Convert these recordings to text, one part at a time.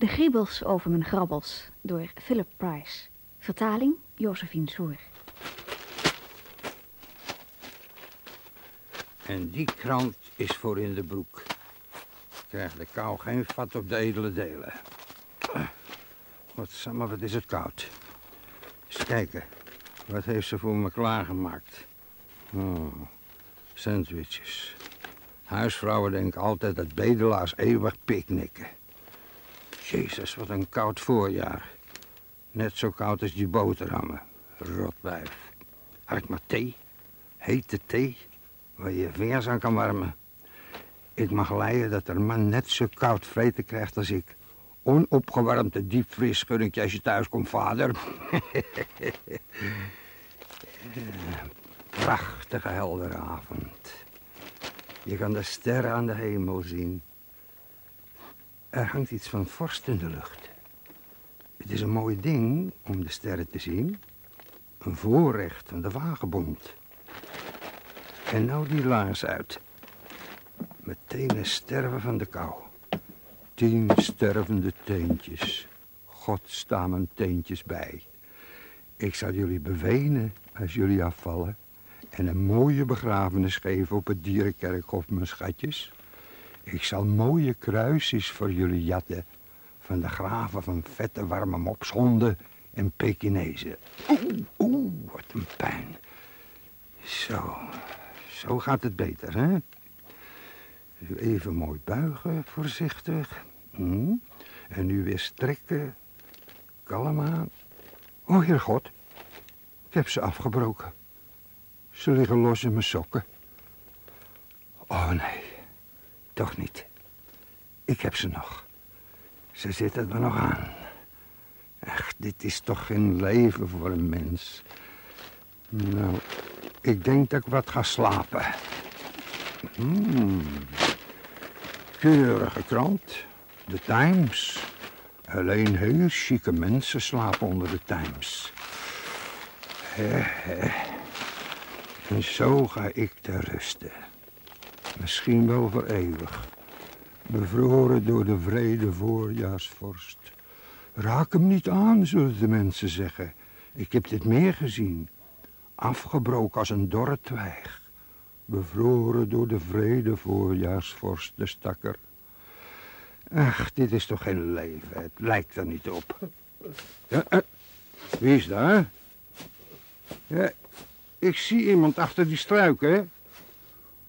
De Griebels over mijn grabbels door Philip Price. Vertaling Josephine Soer. En die krant is voor in de broek. Krijgt de kou geen vat op de edele delen. Wat samen, wat is het koud. Eens kijken. Wat heeft ze voor me klaargemaakt? Oh, sandwiches. Huisvrouwen denken altijd dat bedelaars eeuwig picknicken. Jezus, wat een koud voorjaar. Net zo koud als die boterhammen. Rotwijf. Had ik maar thee? Hete thee? Waar je vingers aan kan warmen. Ik mag leiden dat er man net zo koud vreten krijgt als ik. Onopgewarmde diepvries gun ik je als je thuis komt, vader. Prachtige heldere avond. Je kan de sterren aan de hemel zien. Er hangt iets van vorst in de lucht. Het is een mooi ding om de sterren te zien. Een voorrecht van de vagebond. En nou die laars uit. Meteen sterven van de kou. Tien stervende teentjes. God sta mijn teentjes bij. Ik zal jullie bewenen als jullie afvallen. En een mooie begrafenis geven op het dierenkerkhof, mijn schatjes. Ik zal mooie kruisjes voor jullie jatten. Van de graven van vette warme mopshonden en Pekinezen. Oeh, oeh, wat een pijn. Zo, zo gaat het beter, hè? Even mooi buigen, voorzichtig. Hm. En nu weer strekken. Kalm aan. Oh, heer God. Ik heb ze afgebroken. Ze liggen los in mijn sokken. Oh, nee. Toch niet. Ik heb ze nog. Ze zitten er nog aan. Ach, dit is toch geen leven voor een mens. Nou, ik denk dat ik wat ga slapen. Hmm. Keurige krant. De Times. Alleen heel chique mensen slapen onder de Times. En zo ga ik te rusten. Misschien wel voor eeuwig. Bevroren door de vrede voorjaarsvorst. Raak hem niet aan, zullen de mensen zeggen. Ik heb dit meer gezien. Afgebroken als een dorre twijg. Bevroren door de vrede voorjaarsvorst, de stakker. Ach, dit is toch geen leven. Het lijkt er niet op. Ja, eh, wie is daar? Ja, ik zie iemand achter die struiken.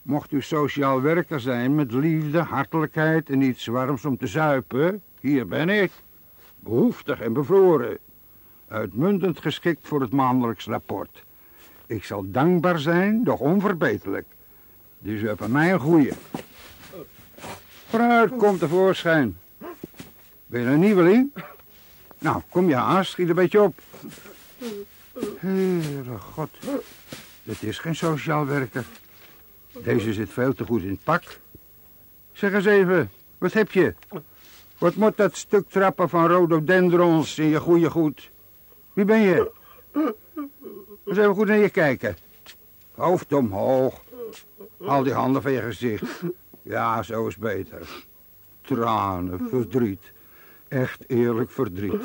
Mocht u sociaal werker zijn met liefde, hartelijkheid en iets warms om te zuipen, hier ben ik. Behoeftig en bevroren. Uitmuntend geschikt voor het maandelijks rapport. Ik zal dankbaar zijn, doch onverbeterlijk. Dus u hebt aan mij een goeie. Vooruit, kom tevoorschijn. Ben je een nieuweling? Nou, kom je haast, schiet een beetje op. Heere god, dit is geen sociaal werker. Deze zit veel te goed in het pak. Zeg eens even, wat heb je? Wat moet dat stuk trappen van rhododendrons in je goede goed? Wie ben je? Eens even goed naar je kijken. Hoofd omhoog. Haal die handen van je gezicht. Ja, zo is beter. Tranen, verdriet. Echt eerlijk verdriet.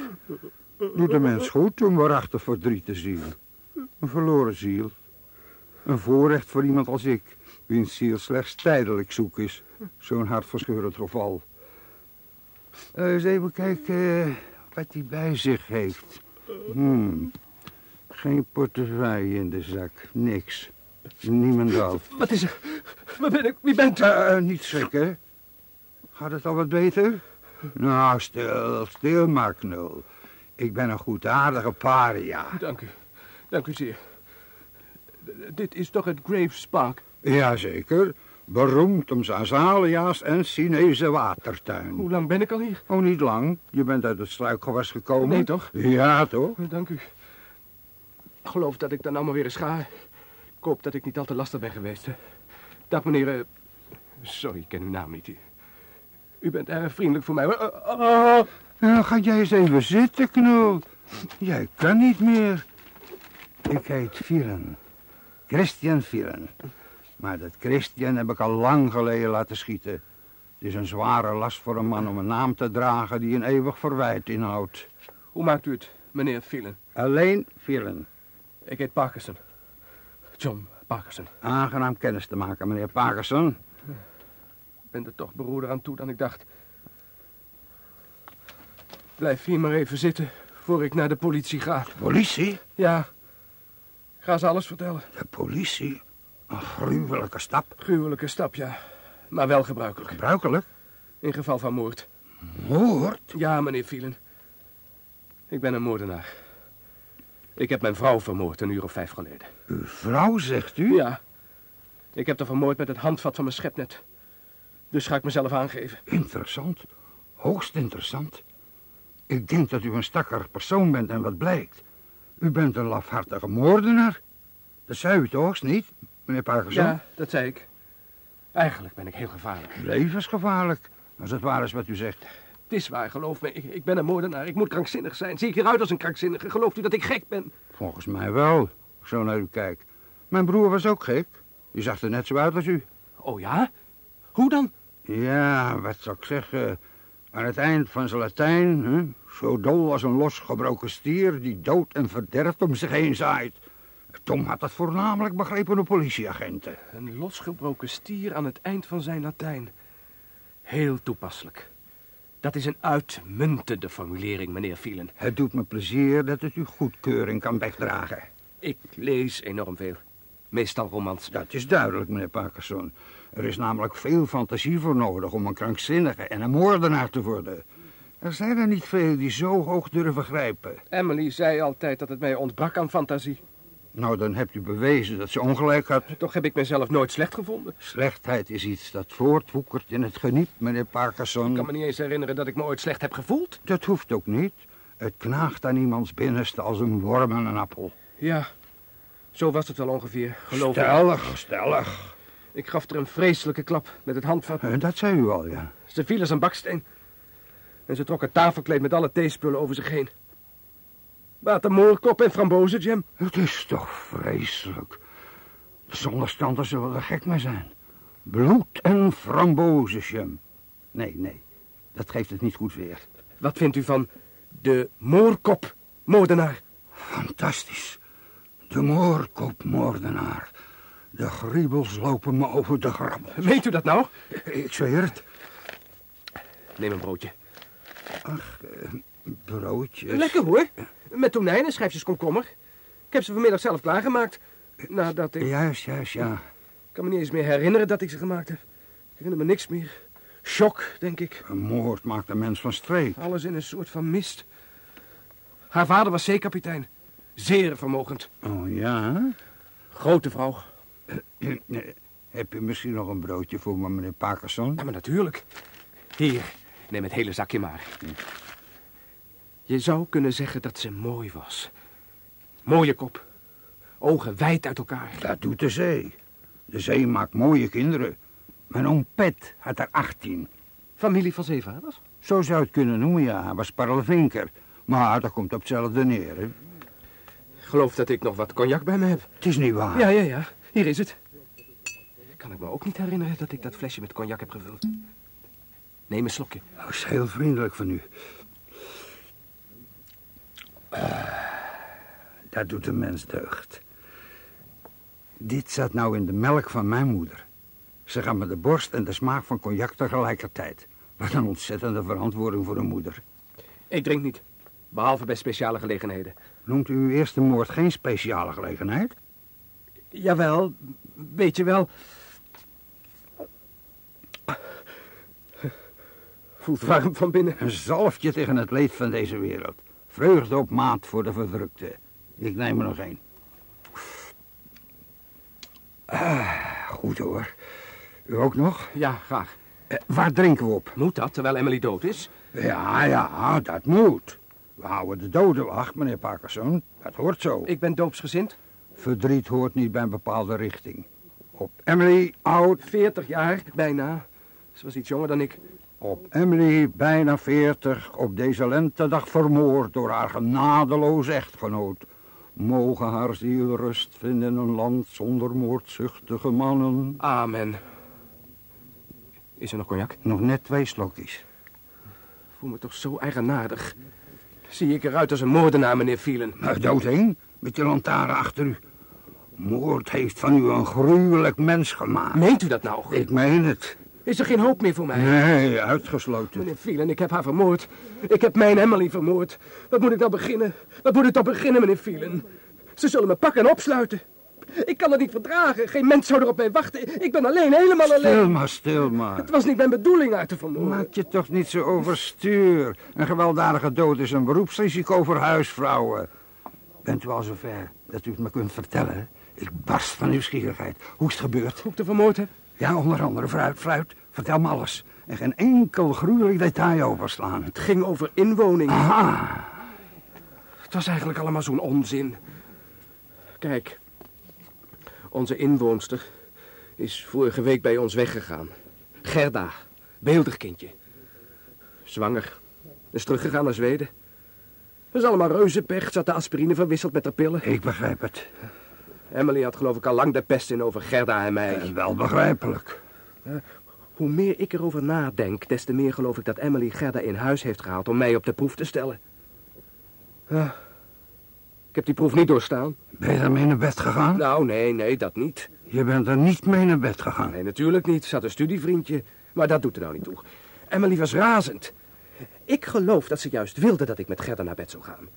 Doet de mens goed om waarachtig verdriet te zien. Een verloren ziel. Een voorrecht voor iemand als ik, wiens ziel slechts tijdelijk zoek is. Zo'n hartverscheurend geval. Uh, eens even kijken wat hij bij zich heeft. Hmm. Geen portefeuille in de zak, niks. Niemendal. Wat is er? Waar ben ik? Wie bent u? Uh, niet schrikken. Gaat het al wat beter? Nou, stil, stil maar, knul. Ik ben een goedaardige paria. Dank u. Dank u zeer. Dit is toch het Graves Park? Jazeker. Beroemd om zijn azalea's en Chinese watertuin. Hoe lang ben ik al hier? Oh, niet lang. Je bent uit het struikgewas gekomen. Nee, toch? Ja, toch? Dank u. Ik geloof dat ik dan allemaal weer eens ga. Ik hoop dat ik niet al te lastig ben geweest. Dag, meneer... Sorry, ik ken uw naam niet. U bent erg vriendelijk voor mij. Oh. Nou, ga jij eens even zitten, knul. Jij kan niet meer. Ik heet Vieren. Christian Vieren. Maar dat Christian heb ik al lang geleden laten schieten. Het is een zware last voor een man om een naam te dragen die een eeuwig verwijt inhoudt. Hoe maakt u het, meneer Phelan? Alleen Phelan. Ik heet Parkinson. John Parkinson. Aangenaam kennis te maken, meneer Parkinson. Ik ben er toch beroerder aan toe dan ik dacht. Blijf hier maar even zitten voor ik naar de politie ga. Politie? Ja, ga ze alles vertellen. De politie? Een gruwelijke stap. Gruwelijke stap, ja. Maar wel gebruikelijk. Gebruikelijk? In geval van moord. Moord? Ja, meneer Phelan. Ik ben een moordenaar. Ik heb mijn vrouw vermoord een uur of vijf geleden. Uw vrouw, zegt u? Ja. Ik heb haar vermoord met het handvat van mijn schepnet. Dus ga ik mezelf aangeven. Interessant. Hoogst interessant. Ik denk dat u een stakker persoon bent en wat blijkt. U bent een lafhartige moordenaar. Dat zei u toch niet, meneer Parkinson? Ja, dat zei ik. Eigenlijk ben ik heel gevaarlijk. Levensgevaarlijk, als het waar is wat u zegt. Het is waar, geloof me. Ik, ik ben een moordenaar. Ik moet krankzinnig zijn. Zie ik eruit als een krankzinnige? Gelooft u dat ik gek ben? Volgens mij wel, zo naar u kijk. Mijn broer was ook gek. Die zag er net zo uit als u. Oh ja? Hoe dan? Ja, wat zou ik zeggen... Aan het eind van zijn Latijn, hè? zo dol als een losgebroken stier die dood en verderft om zich heen zaait. Tom had dat voornamelijk begrepen door politieagenten. Een losgebroken stier aan het eind van zijn Latijn. Heel toepasselijk. Dat is een uitmuntende formulering, meneer Phelan. Het doet me plezier dat het u goedkeuring kan wegdragen. Ik lees enorm veel. Meestal romans. Dat is duidelijk, meneer Parkinson. Er is namelijk veel fantasie voor nodig om een krankzinnige en een moordenaar te worden. Er zijn er niet veel die zo hoog durven grijpen. Emily zei altijd dat het mij ontbrak aan fantasie. Nou, dan hebt u bewezen dat ze ongelijk had. Toch heb ik mezelf nooit slecht gevonden. Slechtheid is iets dat voortwoekert in het geniep, meneer Parkinson. Ik kan me niet eens herinneren dat ik me ooit slecht heb gevoeld. Dat hoeft ook niet. Het knaagt aan iemands binnenste als een worm aan een appel. Ja, zo was het wel ongeveer, geloof ik. Stellig, stellig. Ik gaf er een vreselijke klap met het handvat. Eh, Dat zei u al, ja. Ze viel als een baksteen. En ze trok het tafelkleed met alle theespullen over zich heen. Watermoorkop en frambozenjam. Het is toch vreselijk. De zonnestanden zullen er gek mee zijn. Bloed en frambozenjam. Nee, nee. Dat geeft het niet goed weer. Wat vindt u van de moorkop, moordenaar? Fantastisch. De moorkopmoordenaar. De griebels lopen me over de grabbel. Weet u dat nou? Ik zweer het. Neem een broodje. Ach, eh, broodjes. Lekker hoor. Met tonijn en schijfjes komkommer. Ik heb ze vanmiddag zelf klaargemaakt. Nadat ik... Juist, juist, ja. Ik kan me niet eens meer herinneren dat ik ze gemaakt heb. Ik herinner me niks meer. Shock, denk ik. Een moord maakt een mens van streek. Alles in een soort van mist. Haar vader was zeekapitein. Zeer vermogend. Oh ja? Grote vrouw. Heb je misschien nog een broodje voor me, meneer Parkinson? Ja, maar natuurlijk. Hier, neem het hele zakje maar. Je zou kunnen zeggen dat ze mooi was. Mooie kop. Ogen wijd uit elkaar. Dat doet de zee. De zee maakt mooie kinderen. Mijn oom Pet had er 18. Familie van zeevaders? Zo zou je het kunnen noemen, ja. Hij was parlevinker. Maar dat komt op hetzelfde neer, hè. Ik geloof dat ik nog wat cognac bij me heb. Het is niet waar. Ja, ja, ja. Hier is het. Kan ik me ook niet herinneren dat ik dat flesje met cognac heb gevuld. Neem een slokje. Dat is heel vriendelijk van u. Ah, dat doet een mens deugd. Dit zat nou in de melk van mijn moeder. Ze gaf me de borst en de smaak van cognac tegelijkertijd. Wat een ontzettende verantwoording voor een moeder. Ik drink niet. Behalve bij speciale gelegenheden. Noemt u uw eerste moord geen speciale gelegenheid? Jawel, weet je wel. Voelt warm van binnen. Een zalfje tegen het leed van deze wereld. Vreugde op maat voor de verdrukte. Ik neem er nog één. Ah, goed hoor. U ook nog? Ja, graag. Eh, waar drinken we op? Moet dat, terwijl Emily dood is? Ja, ja, dat moet. We houden de doden wacht, meneer Parkinson. Dat hoort zo. Ik ben doopsgezind. Verdriet hoort niet bij een bepaalde richting. Op Emily, oud. 40 jaar, bijna. Ze was iets jonger dan ik. Op Emily, bijna 40, op deze lentedag vermoord door haar genadeloos echtgenoot. Mogen haar ziel rust vinden in een land zonder moordzuchtige mannen. Amen. Is er nog cognac? Nog net twee slokjes. Voel me toch zo eigenaardig. Zie ik eruit als een moordenaar, meneer Phelan? Nou, doodheen, met je lantaarn achter u. Moord heeft van u een gruwelijk mens gemaakt. Meent u dat nou? Ik meen het. Is er geen hoop meer voor mij? Nee, uitgesloten. Meneer Phelan, ik heb haar vermoord. Ik heb mijn Emily vermoord. Wat moet ik nou beginnen? Wat moet ik nou beginnen, meneer Phelan? Ze zullen me pakken en opsluiten. Ik kan het niet verdragen. Geen mens zou er op mij wachten. Ik ben alleen, helemaal alleen. Stil maar, stil maar. Het was niet mijn bedoeling uit te vermoorden. Maak je toch niet zo overstuur. Een gewelddadige dood is een beroepsrisico voor huisvrouwen. Bent u al zover dat u het me kunt vertellen? Ik barst van nieuwsgierigheid. Hoe is het gebeurd? Hoe ik te vermoord heb? Ja, onder andere, fruit, fruit. Vertel me alles. En geen enkel gruwelijk detail overslaan. Het ging over inwoning. Aha. Het was eigenlijk allemaal zo'n onzin. Kijk, onze inwoonster is vorige week bij ons weggegaan. Gerda, beeldig kindje. Zwanger. Is teruggegaan naar Zweden. Dat is allemaal reuzenpech. Ze had de aspirine verwisseld met de pillen. Ik begrijp het. Emily had geloof ik al lang de pest in over Gerda en mij. Wel begrijpelijk. Hoe meer ik erover nadenk, des te meer geloof ik dat Emily Gerda in huis heeft gehaald om mij op de proef te stellen. Ja. Ik heb die proef niet doorstaan. Ben je ermee naar bed gegaan? Nou, nee, nee, dat niet. Je bent er niet mee naar bed gegaan. Nee, natuurlijk niet. Ze had een studievriendje. Maar dat doet er nou niet toe. Emily was razend. Ik geloof dat ze juist wilde dat ik met Gerda naar bed zou gaan.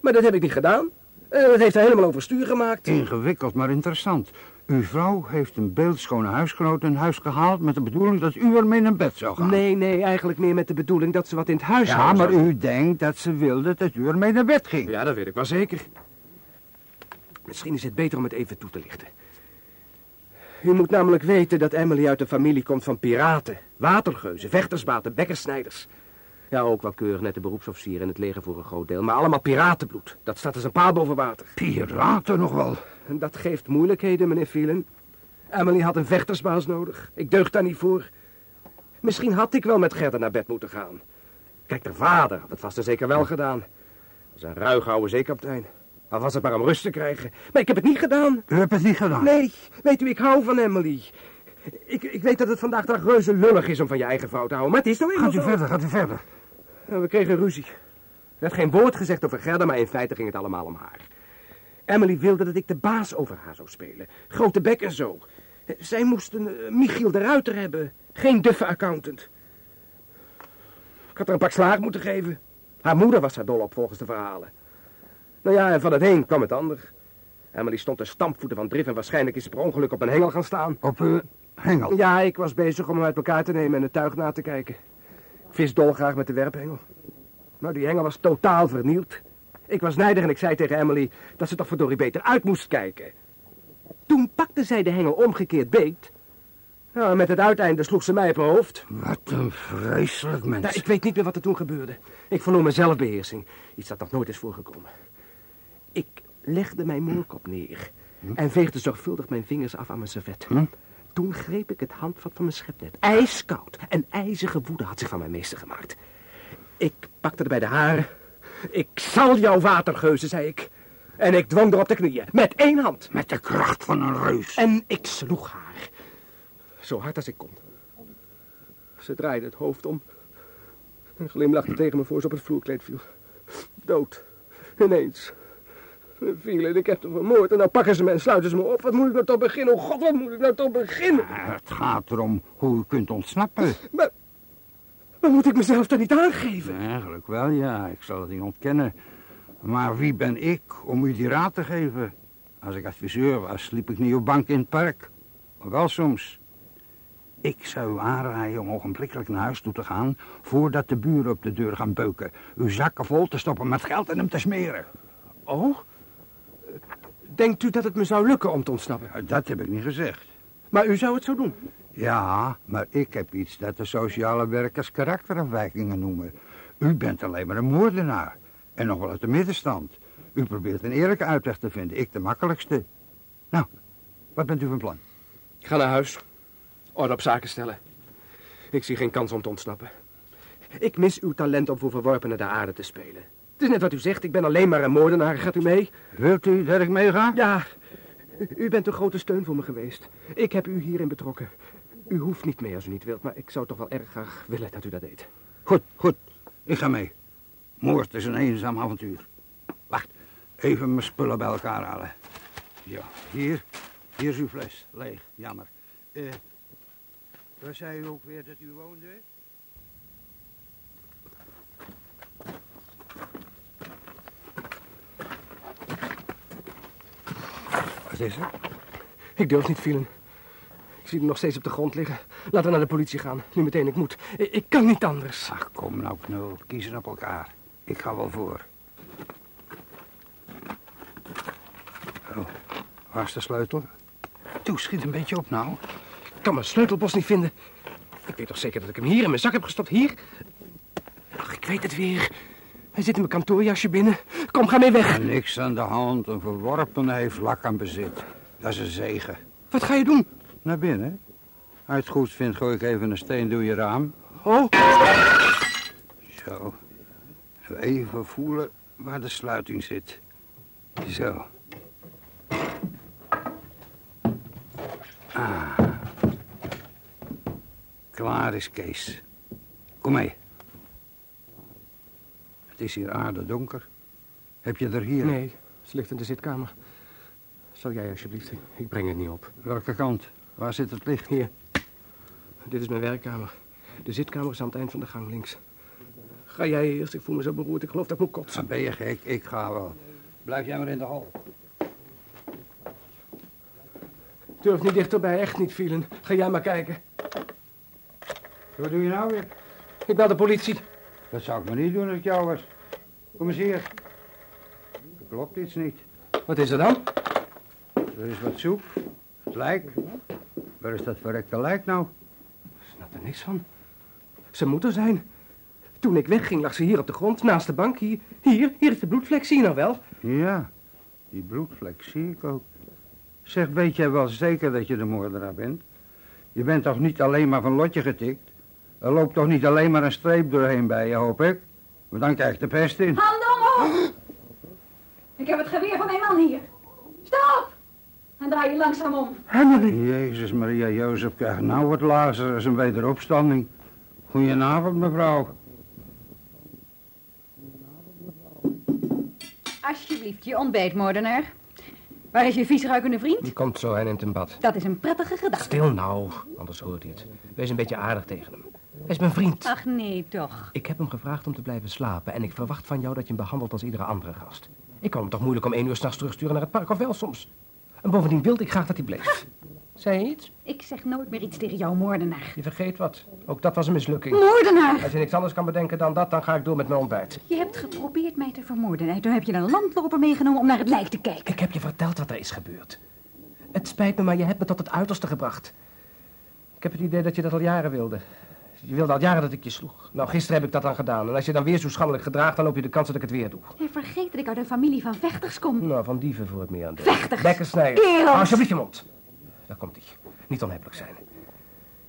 Maar dat heb ik niet gedaan. Eh, Dat heeft haar helemaal overstuur gemaakt. Ingewikkeld, maar interessant. Uw vrouw heeft een beeldschone huisgenoot in huis gehaald... met de bedoeling dat u ermee naar bed zou gaan. Nee, nee, eigenlijk meer met de bedoeling dat ze wat in het huis Ja, zou maar zou- u denkt dat ze wilde dat u ermee naar bed ging. Ja, dat weet ik wel zeker. Misschien is het beter om het even toe te lichten. U moet namelijk weten dat Emily uit een familie komt van piraten, watergeuzen, vechtersbaten, bekkersnijders. Ja, ook wel keurig nette beroepsofficieren in het leger voor een groot deel, maar allemaal piratenbloed. Dat staat als een paal boven water. Piraten nog wel. En dat geeft moeilijkheden, meneer Phelan. Emily had een vechtersbaas nodig. Ik deug daar niet voor. Misschien had ik wel met Gerda naar bed moeten gaan. Kijk, de vader had het vast en zeker wel gedaan. Dat was een ruige oude zeekapitein. Al was het maar om rust te krijgen. Maar ik heb het niet gedaan. U hebt het niet gedaan. Nee, weet u, ik hou van Emily. Ik, ik weet dat het vandaag dag reuze lullig is om van je eigen vrouw te houden, maar het is nou eenmaal Gaat u zo. verder, gaat u verder. Nou, we kregen ruzie. Er werd geen woord gezegd over Gerda, maar in feite ging het allemaal om haar. Emily wilde dat ik de baas over haar zou spelen. Grote bek en zo. Zij moesten eh, Michiel de Ruiter hebben. Geen duffe accountant. Ik had haar een pak slaag moeten geven. Haar moeder was daar dol op, volgens de verhalen. Nou ja, en van het een kwam het ander. Emily stond te stampvoeten van drif en waarschijnlijk is ze per ongeluk op een hengel gaan staan. Op uw hengel. Ja, ik was bezig om hem uit elkaar te nemen en het tuig na te kijken. Ik vis dolgraag met de werphengel. Maar die hengel was totaal vernield. Ik was nijdig en ik zei tegen Emily dat ze toch verdorie beter uit moest kijken. Toen pakte zij de hengel omgekeerd beet. Nou, en met het uiteinde sloeg ze mij op mijn hoofd. Wat een vreselijk mens. Nou, ik weet niet meer wat er toen gebeurde. Ik verloor mijn zelfbeheersing. Iets dat nog nooit is voorgekomen. Ik legde mijn moorkop neer en veegde zorgvuldig mijn vingers af aan mijn servet. Hm? Toen greep ik het handvat van mijn schepnet. Ijskoud en ijzige woede had zich van mijn meester gemaakt. Ik pakte er bij de haren. Ik zal jou watergeuzen, zei ik. En ik dwong er op de knieën, met één hand. Met de kracht van een reus. En ik sloeg haar. Zo hard als ik kon. Ze draaide het hoofd om. En glimlachte tegen me voor ze op het vloerkleed viel. Dood. Ineens. Vielen, ik heb hem vermoord. En nou pakken ze me en sluiten ze me op. Wat moet ik nou toch beginnen? Oh god, wat moet ik nou toch beginnen? Ja, Het gaat erom hoe u kunt ontsnappen. Maar, maar moet ik mezelf dan niet aangeven? Eigenlijk wel, ja. Ik zal het niet ontkennen. Maar wie ben ik om u die raad te geven? Als ik adviseur was, sliep ik niet op bank in het park. Maar wel soms. Ik zou u aanraaien om ogenblikkelijk naar huis toe te gaan... voordat de buren op de deur gaan beuken. Uw zakken vol te stoppen met geld en hem te smeren. Oh? Denkt u dat het me zou lukken om te ontsnappen? Dat heb ik niet gezegd. Maar u zou het zo doen? Ja, maar ik heb iets dat de sociale werkers karakterafwijkingen noemen. U bent alleen maar een moordenaar. En nog wel uit de middenstand. U probeert een eerlijke uitweg te vinden. Ik de makkelijkste. Nou, wat bent u van plan? Ik ga naar huis. Orde op zaken stellen. Ik zie geen kans om te ontsnappen. Ik mis uw talent om voor verworpenen de aarde te spelen. Het is net wat u zegt, ik ben alleen maar een moordenaar. Gaat u mee? Wilt u dat ik meega? Ja, u bent een grote steun voor me geweest. Ik heb u hierin betrokken. U hoeft niet mee als u niet wilt, maar ik zou toch wel erg graag willen dat u dat deed. Goed, goed. Ik ga mee. Moord is een eenzaam avontuur. Wacht, even mijn spullen bij elkaar halen. Ja, hier. Hier is uw fles. Leeg, jammer. Eh, waar zei u ook weer dat u woonde? Is? Ik durf niet, Vielen. Ik zie hem nog steeds op de grond liggen. Laten we naar de politie gaan. Nu meteen, ik moet. Ik, ik kan niet anders. Ach, kom nou, Knul. Kiezen op elkaar. Ik ga wel voor. Oh, waar is de sleutel? Toe, schiet een beetje op nou. Ik kan mijn sleutelbos niet vinden. Ik weet toch zeker dat ik hem hier in mijn zak heb gestopt. Hier? Ach, ik weet het weer. Hij zit in mijn kantoorjasje binnen. Kom, ga mee weg. Niks aan de hand. Een verworpene heeft lak aan bezit. Dat is een zegen. Wat ga je doen? Naar binnen. Als je het goed vindt, gooi ik even een steen door je raam. Oh, Zo. Even voelen waar de sluiting zit. Zo. Ah. Klaar is Kees. Kom mee. Het is hier aardedonker. Heb je er hier? nee. Ze ligt in de zitkamer. Zal jij alsjeblieft? Ik breng het niet op. Welke kant? Waar zit het licht? Hier. Dit is mijn werkkamer. De zitkamer is aan het eind van de gang links. Ga jij eerst? Ik voel me zo beroerd. Ik geloof dat ik moet kotsen. Dan ben je gek. Ik ga wel. Blijf jij maar in de hal. Durf niet dichterbij, echt niet, Vielen. Ga jij maar kijken. Wat doe je nou weer? Ik bel de politie. Dat zou ik maar niet doen als ik jou was. Kom eens hier. Er klopt iets niet. Wat is er dan? Er is wat soep. Het lijk. Waar is dat verrekte lijk nou? Ik snap er niks van. Ze moet er zijn. Toen ik wegging lag ze hier op de grond, naast de bank. Hier, hier, hier is de bloedvlek, zie je nou wel? Ja, die bloedvlek zie ik ook. Zeg, weet jij wel zeker dat je de moordenaar bent? Je bent toch niet alleen maar van lotje getikt? Er loopt toch niet alleen maar een streep doorheen bij je, hoop ik? Want dan krijg je de pest in. Handen omhoog! Ik heb het geweer van mijn man hier. Stop! En draai je langzaam om. Jezus Maria Jozef krijgt nou wat Lazarus een wederopstanding. Goedenavond, mevrouw. Alsjeblieft, je ontbijtmoordenaar. Waar is je viesruikende vriend? Die komt zo, hij neemt een bad. Dat is een prettige gedachte. Stil nou, anders hoort hij het. Wees een beetje aardig tegen hem. Hij is mijn vriend. Ach nee, toch. Ik heb hem gevraagd om te blijven slapen en ik verwacht van jou dat je hem behandelt als iedere andere gast. Ik kan hem toch moeilijk om één uur s'nachts terugsturen naar het park, of wel soms? En bovendien wilde ik graag dat hij bleef. Zei je iets? Ik zeg nooit meer iets tegen jou, moordenaar. Je vergeet wat. Ook dat was een mislukking. Moordenaar! Als je niks anders kan bedenken dan dat, dan ga ik door met mijn ontbijt. Je hebt geprobeerd mij te vermoorden en toen heb je een landloper meegenomen om naar het lijk te kijken. Ik heb je verteld wat er is gebeurd. Het spijt me, maar je hebt me tot het uiterste gebracht. Ik heb het idee dat je dat al jaren wilde. Je wilde al jaren dat ik je sloeg. Nou, gisteren heb ik dat dan gedaan. En als je dan weer zo schandelijk gedraagt, dan loop je de kans dat ik het weer doe. Jij vergeet dat ik uit een familie van vechters kom. Nou, van dieven voor het meer aan de. Vechters! Bekken snijden. Kerels! Hou alsjeblieft je mond. Daar komt hij. Niet onhebbelijk zijn.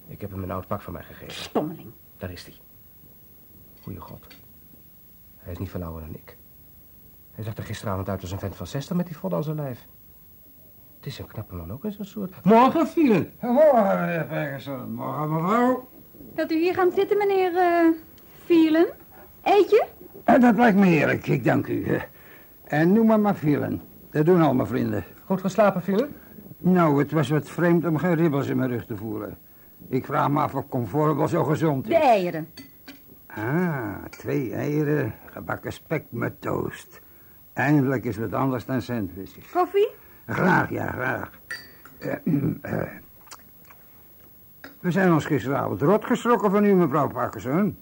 Ik heb hem een oud pak van mij gegeven. Stommeling. Daar is hij. Goeie god. Hij is niet veel ouder dan ik. Hij zag er gisteravond uit als een vent van 60 met die vodden aan zijn lijf. Het is een knappe man ook in zijn soort. Morgen, Vielen. Morgen, meneer Ferguson. Morgen, mevrouw. Wilt u hier gaan zitten, meneer eh Vielen? Eetje? En dat lijkt me heerlijk, ik dank u. Eh, En noem maar maar vielen. Dat doen al mijn vrienden. Goed geslapen, Vielen? Nou, het was wat vreemd om geen ribbels in mijn rug te voelen. Ik vraag me af of comfort wel zo gezond De is. eieren. Ah, twee eieren, gebakken spek met toast. Eindelijk is wat anders dan sandwiches. Koffie? Graag, ja, graag. Eh, eh. We zijn ons gisteravond rot geschrokken van u, mevrouw Parkinson.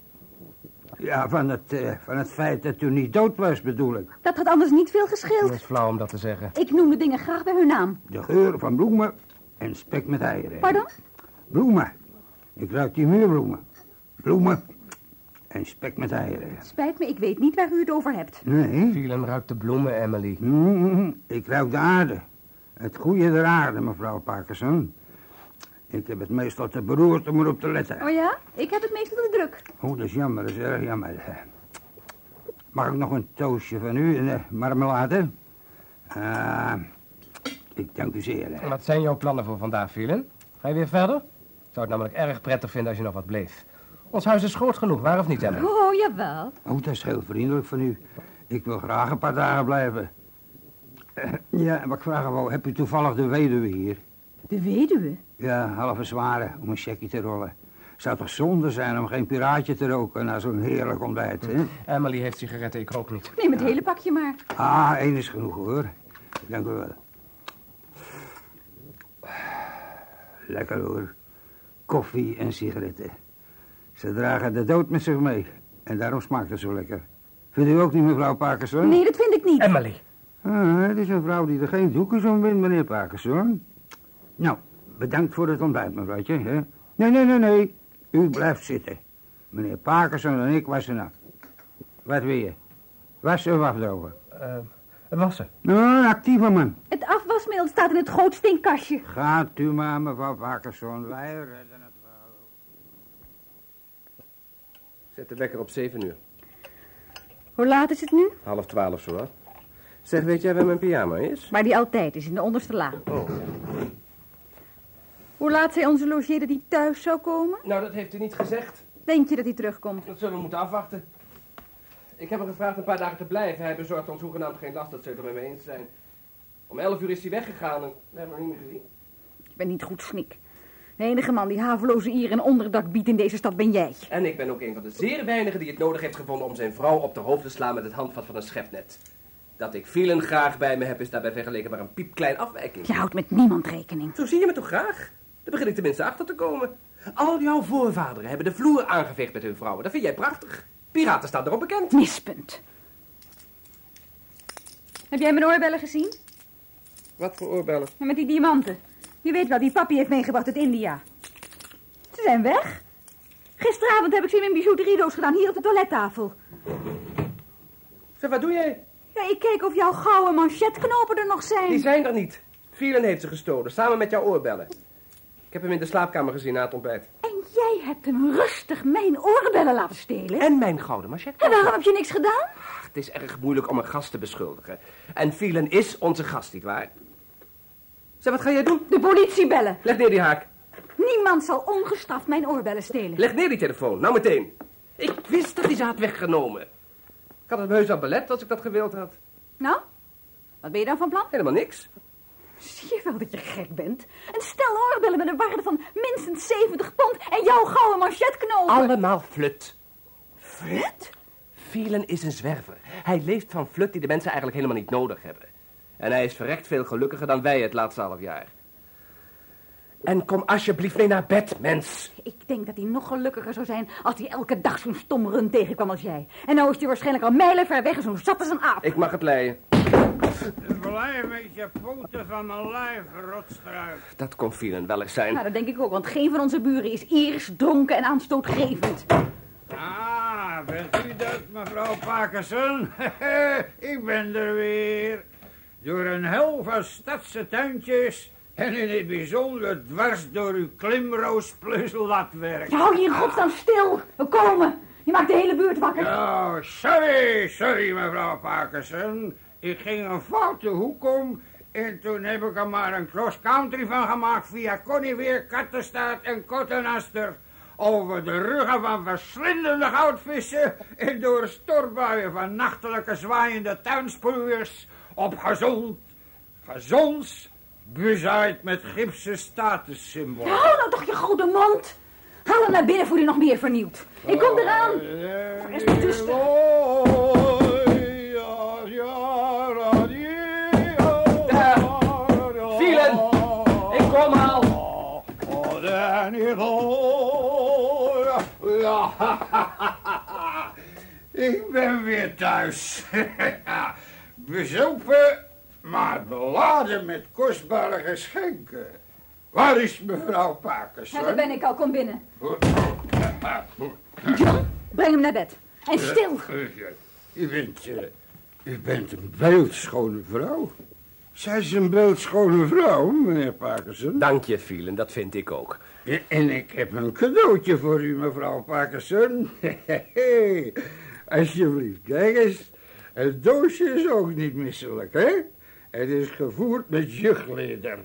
Ja, van het, eh, van het feit dat u niet dood was, bedoel ik. Dat had anders niet veel Het gescheeld. is flauw om dat te zeggen. Ik noem de dingen graag bij hun naam. De geur van bloemen en spek met eieren. Pardon? Bloemen. Ik ruik die muurbloemen. Bloemen en spek met eieren. Spijt me, ik weet niet waar u het over hebt. Nee, Vielen ruikt de bloemen, Emily. mm, ik ruik de aarde. Het goede der aarde, mevrouw Parkinson. Ik heb het meestal te beroerd om erop te letten. Oh ja? Ik heb het meestal te druk. Oh, dat is jammer, dat is erg jammer. Mag ik nog een toastje van u, een eh, marmelade? Ah, ik dank u zeer. Wat zijn jouw plannen voor vandaag, Vielen? Ga je weer verder? zou het namelijk erg prettig vinden als je nog wat bleef. Ons huis is groot genoeg, waar of niet, Emma? Oh, jawel. Oh, dat is heel vriendelijk van u. Ik wil graag een paar dagen blijven. Eh, ja, maar ik vraag wel, heb u toevallig de weduwe hier? De weduwe? Ja, halve zware, om een checkje te rollen. Zou toch zonde zijn om geen piraatje te roken na zo'n heerlijk ontbijt, hè? Emily heeft sigaretten, ik rook niet. Neem het hele pakje maar. Ah, één is genoeg, hoor. Dank u wel. Lekker, hoor. Koffie en sigaretten. Ze dragen de dood met zich mee. En daarom smaakt het zo lekker. Vindt u ook niet, mevrouw Parkinson? Nee, dat vind ik niet. Emily. Ah, het is een vrouw die er geen doekjes om wint, meneer Parkinson. Nou, bedankt voor het ontbijt, mevrouwtje. Hè? Nee, nee, nee, nee. U blijft zitten. Meneer Parkinson en ik wassen af. Wat wil je? Wassen of afdrogen? Uh, wassen. Nou, een actieve man. Het afwasmiddel staat in het grootsteenkastje. Gaat u maar, mevrouw Parkinson. Wij redden het wel. Zet het lekker op zeven uur. Hoe laat is het nu? Half twaalf, zo wat. Zeg, weet jij waar mijn pyjama is? Waar die altijd is, in de onderste laag. Oh. Hoe laat zei onze logeer dat hij thuis zou komen? Nou, dat heeft u niet gezegd. Denk je dat hij terugkomt? Dat zullen we moeten afwachten. Ik heb hem gevraagd een paar dagen te blijven. Hij bezorgt ons hoegenaamd geen last, dat ze het er met me eens zijn. Om elf uur is hij weggegaan en we hebben hem niet meer gezien. Ik ben niet goed snik. De enige man die haveloze Ieren een onderdak biedt in deze stad ben jij. En ik ben ook een van de zeer weinigen die het nodig heeft gevonden om zijn vrouw op de hoofd te slaan met het handvat van een schepnet. Dat ik vielen graag bij me heb is daarbij vergeleken maar een piepklein afwijking. Je houdt met niemand rekening. Zo zie je me toch graag? Daar begin ik tenminste achter te komen. Al jouw voorvaderen hebben de vloer aangeveegd met hun vrouwen. Dat vind jij prachtig. Piraten staan erop bekend. Mispunt. Heb jij mijn oorbellen gezien? Wat voor oorbellen? Met die diamanten. Je weet wel, die papi heeft meegebracht uit India. Ze zijn weg. Gisteravond heb ik ze in mijn bijouteriedoos gedaan, hier op de toilettafel. Zeg, wat doe jij? Ja, ik keek of jouw gouden manchetknopen er nog zijn. Die zijn er niet. Vielen heeft ze gestolen, samen met jouw oorbellen. Ik heb hem in de slaapkamer gezien na het ontbijt. En jij hebt hem rustig mijn oorbellen laten stelen? En mijn gouden machet. En waarom heb je niks gedaan? Ach, het is erg moeilijk om een gast te beschuldigen. En Vielen is onze gast, nietwaar? Zeg, wat ga jij doen? De politie bellen. Leg neer die haak. Niemand zal ongestraft mijn oorbellen stelen. Leg neer die telefoon, nou meteen. Ik wist dat hij ze had weggenomen. Ik had het heus al belet als ik dat gewild had. Nou, wat ben je dan van plan? Helemaal niks. Zie je wel dat je gek bent? Een stel oorbellen met een waarde van minstens 70 pond en jouw gouden manchetknopen. Allemaal flut. Flut? Vielen is een zwerver. Hij leeft van flut die de mensen eigenlijk helemaal niet nodig hebben. En hij is verrekt veel gelukkiger dan wij het laatste half jaar. En kom alsjeblieft mee naar bed, mens. Ik denk dat hij nog gelukkiger zou zijn als hij elke dag zo'n stom run tegenkwam als jij. En nou is hij waarschijnlijk al mijlen ver weg en zo zat als een aap. Ik mag het leien. Blijf met je poten van mijn lijf, rotstruik. Dat kon Vielen wel eens zijn. Nou, dat denk ik ook, want geen van onze buren is eerst dronken en aanstootgevend. Ah, bent u dat, mevrouw Parkinson? ik ben er weer. Door een hel van stadse tuintjes en in het bijzonder dwars door uw klimroospleuzellatwerk. Hou je in godsnaam stil. We komen. Je maakt de hele buurt wakker. Oh, sorry, sorry, mevrouw Parkinson. Ik ging een foute hoek om en toen heb ik er maar een cross-country van gemaakt via Connieweer, Kattenstaat en Kottenaster. Over de ruggen van verslindende goudvissen en door stortbuien van nachtelijke zwaaiende tuinsproeiers op gezond, gezonds, bezaaid met gipsen statussymbool. Hou nou toch je goede mond. Haal hem naar binnen voor hij nog meer vernieuwt. Ik kom eraan. Rest maar tussen. Ik ben weer thuis. Bezopen, maar beladen met kostbare geschenken. Waar is mevrouw Parkinson? Ja, daar ben ik al. Kom binnen. John, breng hem naar bed. En stil. U bent, eh, u bent een beeldschone vrouw. Zij is een beeldschone vrouw, meneer Parkinson. Dank je, Vielen, dat vind ik ook. En ik heb een cadeautje voor u, mevrouw Parkinson. Alsjeblieft, kijk eens. Het doosje is ook niet misselijk, hè? Het is gevoerd met juchleder.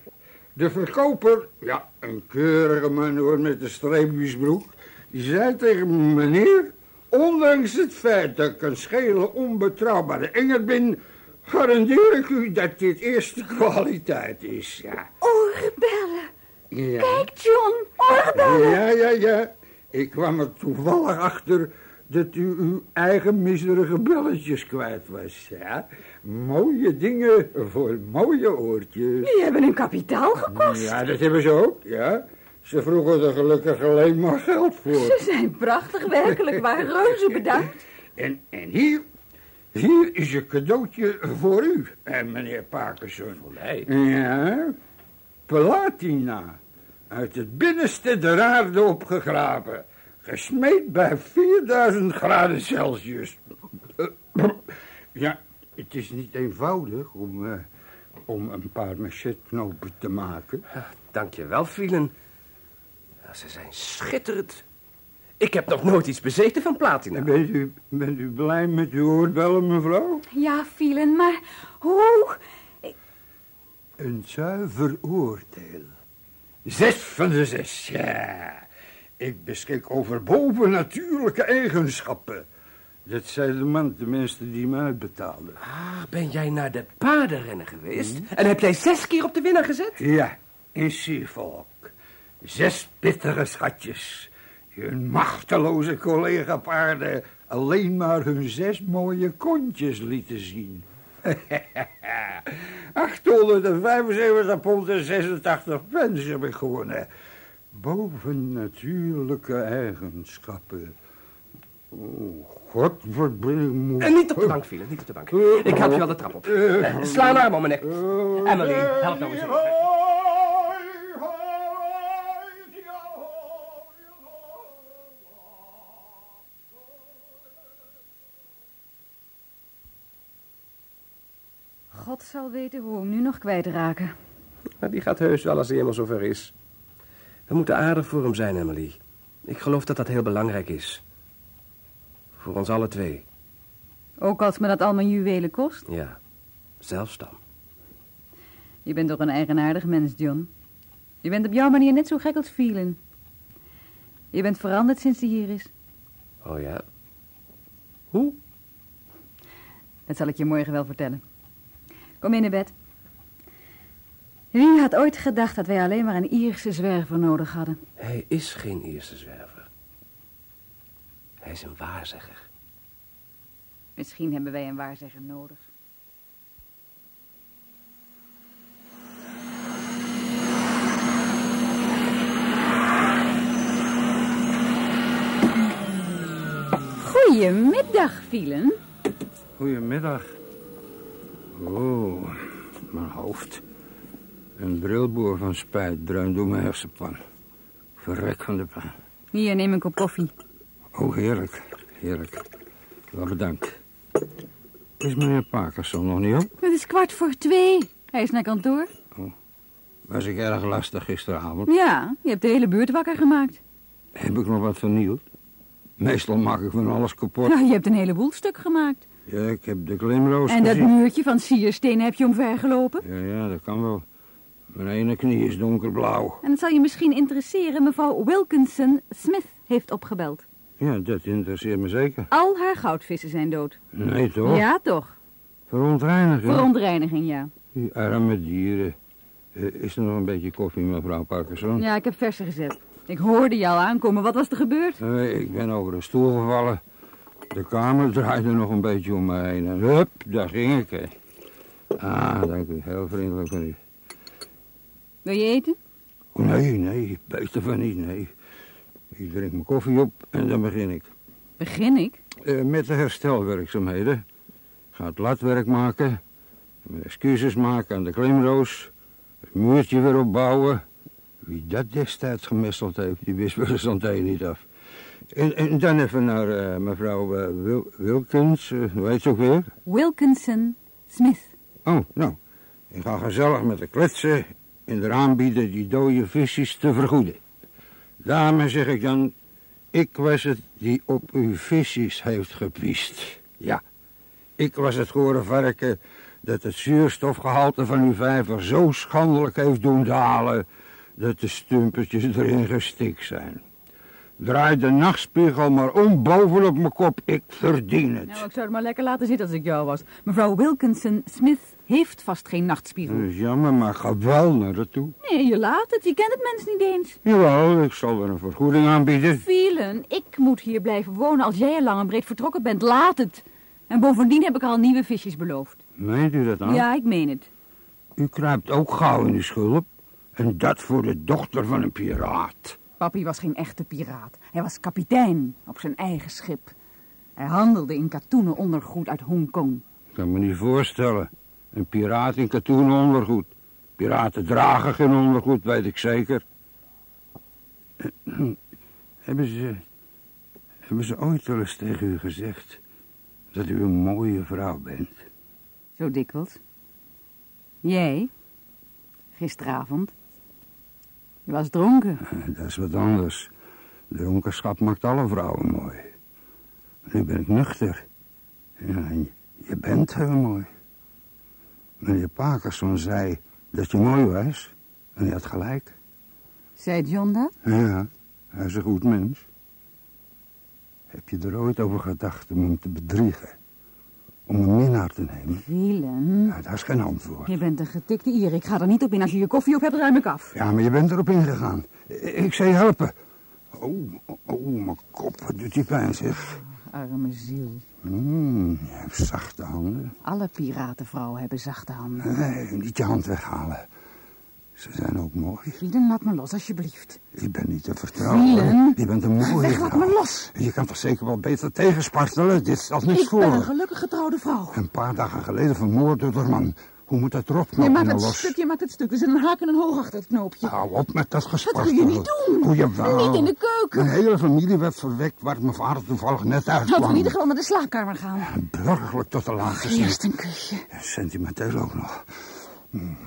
De verkoper, ja, een keurige man hoor met een streepjesbroek, die zei tegen me, meneer, ondanks het feit dat ik een schele onbetrouwbare enger ben, garandeer ik u dat dit eerste kwaliteit is, ja. Oorbellen. Ja. Kijk, John. Oorbellen. Ja, ja, ja. Ik kwam er toevallig achter dat u uw eigen miserige belletjes kwijt was. Ja. Mooie dingen voor mooie oortjes. Die hebben een kapitaal gekost. Ja, dat hebben ze ook, ja. Ze vroegen er gelukkig alleen maar geld voor. Ze zijn prachtig, werkelijk waar. Reuze bedankt. En, en hier, hier is een cadeautje voor u, eh, meneer Parkinson. Voor mij? Ja, platina. Uit het binnenste der aarde opgegraven. Gesmeed bij 4000 graden Celsius. Eh, Ja, het is niet eenvoudig om, eh, om een paar machetknopen te maken. Ja, dankjewel, Fielen. Ja, ze zijn schitterend. Ik heb nog nooit iets bezeten van platina. Bent u, bent u blij met uw oorbellen, mevrouw? Ja, Fielen, maar hoe? Een zuiver oordeel. Zes van de zes, ja. Ik beschik over bovennatuurlijke eigenschappen. Dat zei de man tenminste die me uitbetaalde. Ah, ben jij naar de paardenrennen geweest? En heb jij zes keer op de winnaar gezet? Ja, in Suffolk. Zes pittige schatjes. Hun machteloze collega-paarden alleen maar hun zes mooie kontjes lieten zien. 875 pond en 86 pence heb ik gewonnen. Bovennatuurlijke eigenschappen. Oh, god, wat ben ik moe. En niet op de bank, Fielen, niet op de bank. Ik help je wel de trap op. Eh, Sla een arm om mijn nek. Emily, help nou eens even. God zal weten hoe we hem nu nog kwijtraken. Maar die gaat heus wel als hij eenmaal zover is. We moeten aardig voor hem zijn, Emily. Ik geloof dat dat heel belangrijk is. Voor ons alle twee. Ook als me dat al mijn juwelen kost. Ja, zelfs dan. Je bent toch een eigenaardig mens, John. Je bent op jouw manier net zo gek als Phelan. Je bent veranderd sinds hij hier is. Oh ja? Hoe? Dat zal ik je morgen wel vertellen. Kom in naar bed. Wie had ooit gedacht dat wij alleen maar een Ierse zwerver nodig hadden? Hij is geen eerste zwerver. Hij is een waarzegger. Misschien hebben wij een waarzegger nodig. Goedemiddag, Phelan. Goedemiddag. Oh, mijn hoofd. Een brilboor van spijt druint door mijn hersenpan. Verrek van de pijn. Hier, neem een kop koffie. Oh, heerlijk. Heerlijk. Wel bedankt. Is meneer Parkinson nog niet op? Het is kwart voor twee. Hij is naar kantoor. Was ik erg lastig gisteravond? Ja, je hebt de hele buurt wakker gemaakt. Heb ik nog wat vernieuwd? Meestal maak ik van alles kapot. Nou, je hebt een heleboel stuk gemaakt. Ja, ik heb de klimroos En dat gezien. muurtje van siersteen heb je omvergelopen. Ja, ja, dat kan wel. Mijn ene knie is donkerblauw. En het zal je misschien interesseren, mevrouw Wilkinson Smith heeft opgebeld. Ja, dat interesseert me zeker. Al haar goudvissen zijn dood. Nee, toch? Ja, toch. Verontreiniging. Verontreiniging, ja. Die arme dieren. Eh, is er nog een beetje koffie, mevrouw Parkinson? Ja, ik heb verse gezet. Ik hoorde je al aankomen. Wat was er gebeurd? Eh, ik ben over de stoel gevallen. De kamer draaide nog een beetje om me heen. En hup, daar ging ik. hè. Ah, dank u. Heel vriendelijk van u. Wil je eten? Oh, nee, nee, beter van niet, nee. Ik drink mijn koffie op en dan begin ik. Begin ik? Eh, met de herstelwerkzaamheden. Ga het latwerk maken. Mijn excuses maken aan de klimroos. Het muurtje weer opbouwen. Wie dat destijds gemesteld heeft, die wist wel zijn thee niet af. En, en dan even naar eh, mevrouw eh, Wil- Wilkins, eh, hoe heet ze ook weer? Wilkinson Smith. Oh, nou, ik ga gezellig met de kletsen en er aanbieden die dode visjes te vergoeden. Dame, zeg ik dan, ik was het die op uw visjes heeft gepiest. Ja, ik was het gore varken dat het zuurstofgehalte van uw vijver zo schandelijk heeft doen dalen... dat de stumpertjes erin gestikt zijn. Draai de nachtspiegel maar om bovenop mijn kop. Ik verdien het. Nou, ik zou het maar lekker laten zitten als ik jou was. Mevrouw Wilkinson Smith heeft vast geen nachtspiegel. Dat is jammer, maar ga wel naar haar toe. Nee, je laat het. Je kent het mens niet eens. Jawel, ik zal er een vergoeding aanbieden. Vielen, ik moet hier blijven wonen als jij al lang en breed vertrokken bent. Laat het. En bovendien heb ik al nieuwe visjes beloofd. Meent u dat dan? Ja, ik meen het. U kruipt ook gauw in de schulp. En dat voor de dochter van een piraat. Papi was geen echte piraat. Hij was kapitein op zijn eigen schip. Hij handelde in katoenen ondergoed uit Hongkong. Ik kan me niet voorstellen. Een piraat in katoenen ondergoed. Piraten dragen geen ondergoed, weet ik zeker. Hebben ze... Hebben ze ooit wel eens tegen u gezegd... dat u een mooie vrouw bent? Zo dikwijls. Jij? Gisteravond. Je was dronken. Dat is wat anders. Dronkenschap maakt alle vrouwen mooi. Nu ben ik nuchter. Ja, je bent heel mooi. Meneer Parkerson zei dat je mooi was. En hij had gelijk. Zei John dat? Ja, hij is een goed mens. Heb je er ooit over gedacht om hem te bedriegen? Om een minnaar te nemen? Vielen. Ja, dat is geen antwoord. Je bent een getikte Ier. Ik ga er niet op in. Als je je koffie op hebt, ruim ik af. Ja, maar je bent erop ingegaan. Ik zei helpen. Oh, oh, mijn kop, wat doet die pijn, zeg. Arme ziel. Mm, je hebt zachte handen. Alle piratenvrouwen hebben zachte handen. Nee, niet je hand weghalen. Ze zijn ook mooi. Vielen, laat me los, alsjeblieft. Ik ben niet te vertrouwen. Vielen? Je bent een mooie Weg, laat me los. Je kan toch zeker wel beter tegenspartelen? Dit stelt niks Ik voor. ben een gelukkig getrouwde vrouw. Een paar dagen geleden vermoord door man. Hoe moet dat rot Nee, nou maak nou het los? stuk, je maakt het stuk. Er zit een haak en een hoog achter het knoopje. Hou op met dat gespartel. Dat kun je niet doen. O, jawel. Niet in de keuken. Mijn hele familie werd verwekt waar mijn vader toevallig net uitkwam. Laten we in ieder geval naar de slaapkamer gaan. Burgerlijk tot de laatste. Eerst een kusje. Sentimenteel ook nog. Hmm.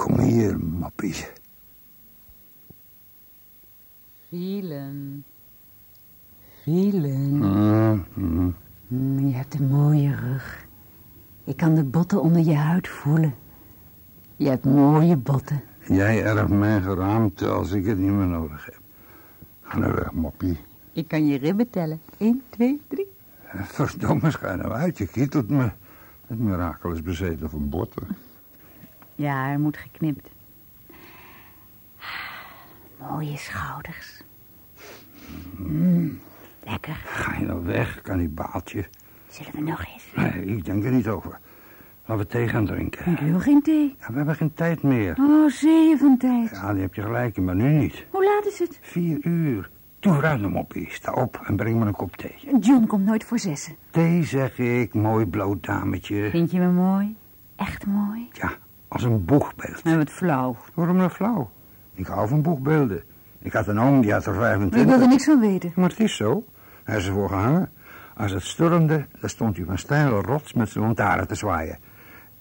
Kom hier, mappie. Vielen. Vielen. Mm, mm. Mm, Je hebt een mooie rug. Ik kan de botten onder je huid voelen. Je hebt mooie botten. Jij erft mijn geraamte als ik het niet meer nodig heb. Ga nou weg, moppie. Ik kan je ribben tellen. 1, 2, 3. Verdomme, schijn nou uit. Je kietelt me. Het mirakel is bezeten van botten. Ja, er moet geknipt. Mooie schouders. Mm, lekker. Ga je nou weg, kannibaaltje. Zullen we nog eens? Nee, ik denk er niet over. Laten we thee gaan drinken. Ik wil geen thee. Ja, we hebben geen tijd meer. Oh, zeventijd. Ja, die heb je gelijk in, maar nu niet. Hoe laat is het? Vier uur. Doe vooruit, moppie. Sta op en breng me een kop thee. John komt nooit voor zessen. Thee, zeg ik. Mooi bloot dametje. Vind je me mooi? Echt mooi? Ja, als een boegbeeld. Nou, wat flauw. Waarom nou flauw? Ik hou van boegbeelden. Ik had een oom die had er Ik wil 25. er niks van weten. Maar het is zo. Hij is ervoor gehangen. Als het stormde, dan stond hij van steile rots met zijn lantaarn te zwaaien.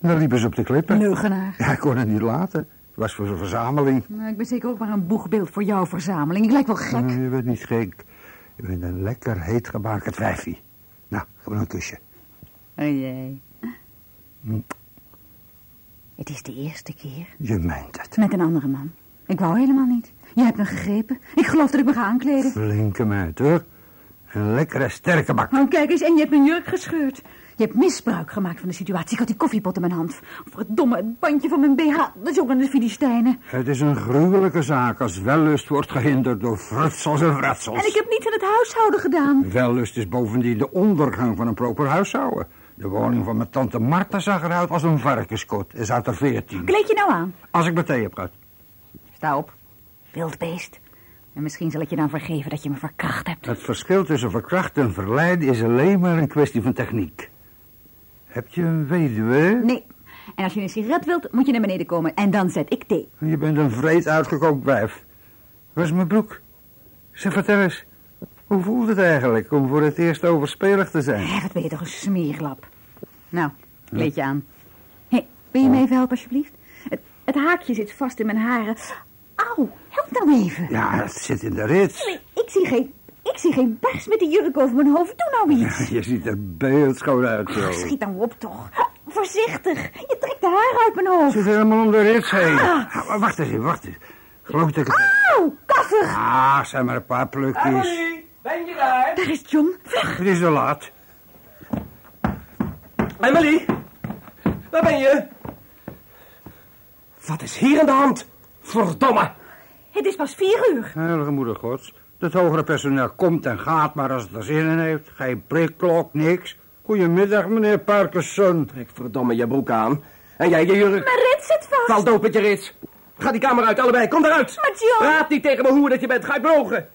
En dan liepen ze op de klippen. Leugenaar. Ja, ik kon het niet laten. Het was voor zijn verzameling. Nou, ik ben zeker ook maar een boegbeeld voor jouw verzameling. Ik lijk wel gek. Nee, je bent niet gek. Je bent een lekker heet gebakerd wijfie. Nou, gewoon een kusje. Oh jee. Hm. Het is de eerste keer. Je meent het. Met een andere man. Ik wou helemaal niet. Je hebt me gegrepen. Ik geloof dat ik me ga aankleden. Flinke meid, hoor. Een lekkere, sterke bak. Oh, kijk eens, en je hebt mijn jurk gescheurd. Je hebt misbruik gemaakt van de situatie. Ik had die koffiepot in mijn hand. Verdomme, het bandje van mijn BH. Dat is ook aan de Filistijnen. Het is een gruwelijke zaak als wellust wordt gehinderd door frutsels en fratsels. En ik heb niets aan het huishouden gedaan. Wellust is bovendien de ondergang van een proper huishouden. De woning van mijn tante Marta zag eruit als een varkenskot. Is uit er veertien. Kleed je nou aan. Als ik mijn thee heb gehad. Sta op. Wildbeest. En misschien zal ik je dan vergeven dat je me verkracht hebt. Het verschil tussen verkrachten en verleiden is alleen maar een kwestie van techniek. Heb je een weduwe? Nee. En als je een sigaret wilt, moet je naar beneden komen. En dan zet ik thee. Je bent een vreed uitgekookt wijf. Waar is mijn broek? Zeg, vertel eens. Hoe voelt het eigenlijk om voor het eerst overspelig te zijn? Hé, wat ben je toch een smeerlap. Nou, kleed je aan. Hé, hey, wil je me even helpen alsjeblieft? Het, het haakje zit vast in mijn haren. Auw, help nou even. Ja, het zit in de rits. Nee, ik zie geen... Ik zie geen bars met die jurk over mijn hoofd. Doe nou iets. Je ziet er beeldschoon uit, Ach, zo. schiet nou op toch. voorzichtig. Je trekt de haar uit mijn hoofd. Zit helemaal om de rits heen. Ah, Wacht eens, wacht eens. Geloof dat ik... Auw, kaffer. Ah, zijn maar een paar plukjes. Emily, ben je daar? Daar is John. Vlug. Het is te laat. Emily, waar ben je? Wat is hier aan de hand? Verdomme. Het is pas vier uur. Heilige moeder gods. Het hogere personeel komt en gaat, maar als het er zin in heeft, geen prikklok, niks. Goedemiddag, meneer Parkinson. Trek verdomme je broek aan. En jij je jurk. Mijn rit zit vast. Val dood met je rits. Ga die kamer uit, allebei. Kom eruit. Maar John... Praat niet tegen me hoe dat je bent. Ga ik belogen.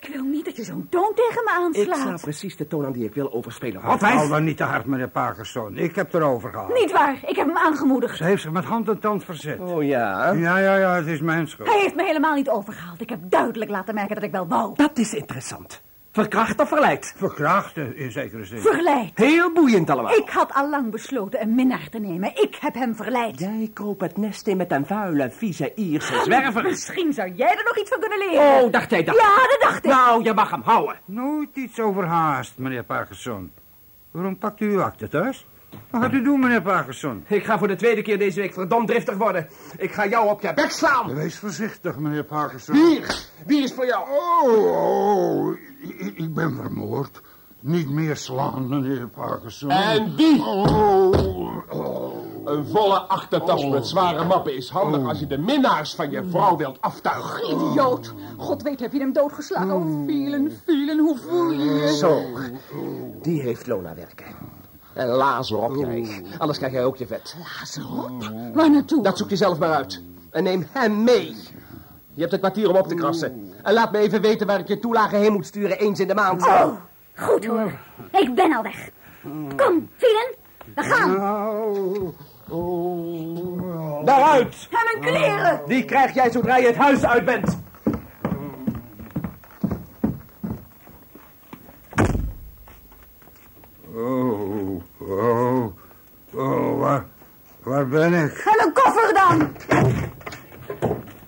Ik wil niet dat je zo'n toon tegen me Ik sla aanslaat. precies de toon aan die ik wil overspelen. Wat Hou dan niet te hard, meneer Parkinson. Ik heb erover gehad. Niet waar, ik heb hem aangemoedigd. Ze heeft zich met hand en tand verzet. Oh ja? Ja, ja, ja, het is mijn schuld. Hij heeft me helemaal niet overgehaald. Ik heb duidelijk laten merken dat ik wel wou. Dat is interessant. Verkracht of verleid? Verkrachten, in zekere zin. Verleid. Heel boeiend allemaal. Ik had al lang besloten een minnaar te nemen. Ik heb hem verleid. Jij kroop het nest in met een vuile, vieze Ierse zwerver. Misschien zou jij er nog iets van kunnen leren. Oh, dacht hij dat? Ja, dat dacht ik. Nou, je mag hem houden. Nooit iets overhaast, meneer Parkinson. Waarom pakt u uw akte thuis? Wat gaat u doen, meneer Parkinson? Ik ga voor de tweede keer deze week verdomd driftig worden. Ik ga jou op je bek slaan. Wees voorzichtig, meneer Parkinson. Hier, die is voor jou. Oh, oh, ik, ik ben vermoord. Niet meer slaan, meneer Parkinson. En die? Oh, oh. Een volle achtertas met zware mappen is handig als je de minnaars van je vrouw wilt aftuigen. Idioot. God weet heb je hem doodgeslagen. Oh, vielen, vielen, hoe voel je je? Zo, die heeft Lola werken. En lazer op jij. Anders krijg jij ook je vet. Lazarop? Waar naartoe? Dat zoek je zelf maar uit. En neem hem mee. Je hebt een kwartier om op te krassen. En laat me even weten waar ik je toelage heen moet sturen eens in de maand. Oh, goed hoor. Ik ben al weg. Kom, Vielen. We gaan. Nou, oh, Daaruit! En mijn kleren. Die krijg jij zodra je het huis uit bent. oh, oh, oh, waar, waar ben ik? En mijn koffer dan.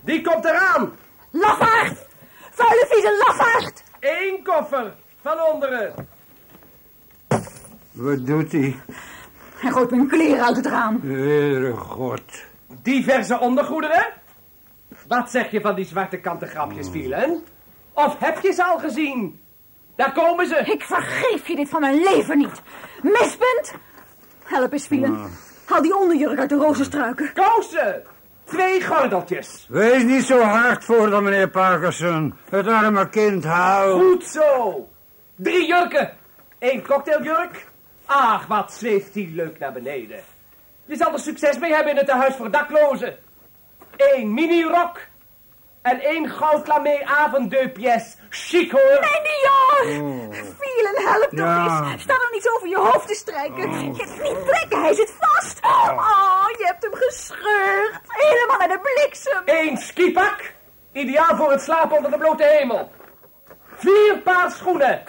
Die komt eraan. Lafaard. Vuile vieze lafaard. Eén koffer van onderen. Wat doet hij? Hij gooit mijn kleren uit het raam. Heere God. Diverse ondergoederen? Wat zeg je van die zwarte kanten grapjes, Vielen? Of heb je ze al gezien? Daar komen ze. Ik vergeef je dit van mijn leven niet. Mispunt. Help eens, Vielen. Haal die onderjurk uit de rozenstruiken. Kousen. Twee gordeltjes. Wees niet zo hard voor dan, meneer Parkinson. Het arme kind houdt. Goed zo. Drie jurken. Eén cocktailjurk. Ach, wat zweeft die leuk naar beneden. Je zal er succes mee hebben in het tehuis voor daklozen. Eén minirok. En één goudlamé avondeupièce. Chic hoor. Nee, Dior. Vielen, help toch Ja. eens. Sta dan niet over je hoofd te strijken. Je hebt niet trekken, hij zit vast. Oh, je hebt hem gescheurd. Helemaal naar de bliksem. Eén skipak. Ideaal voor het slapen onder de blote hemel. Vier paar schoenen.